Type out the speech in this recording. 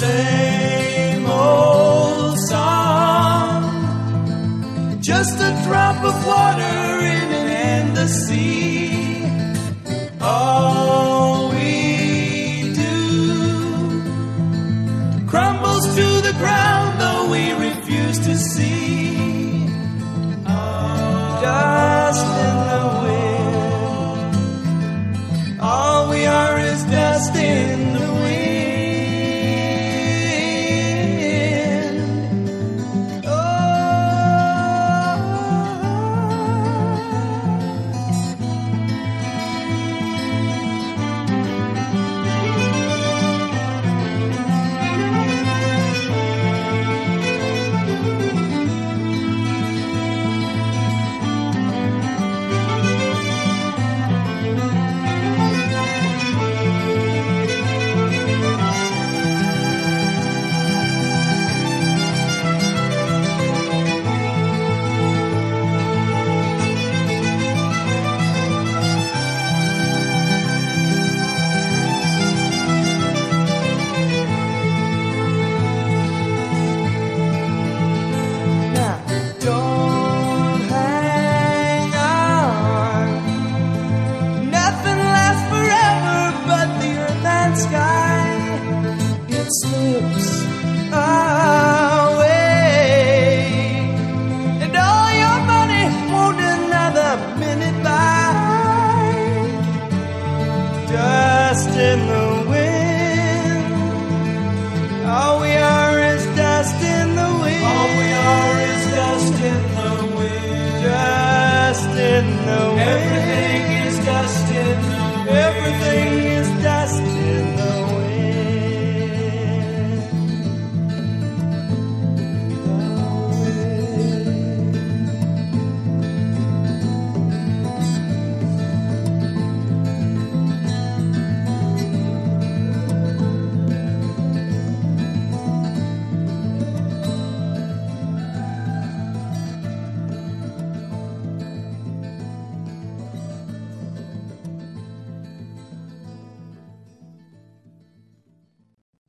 same old song. Just a drop of water in an endless sea. All we do crumbles to the ground, though we refuse to see. in the wind. All we are is dust in the wind. All we are is dust in the wind. In the wind.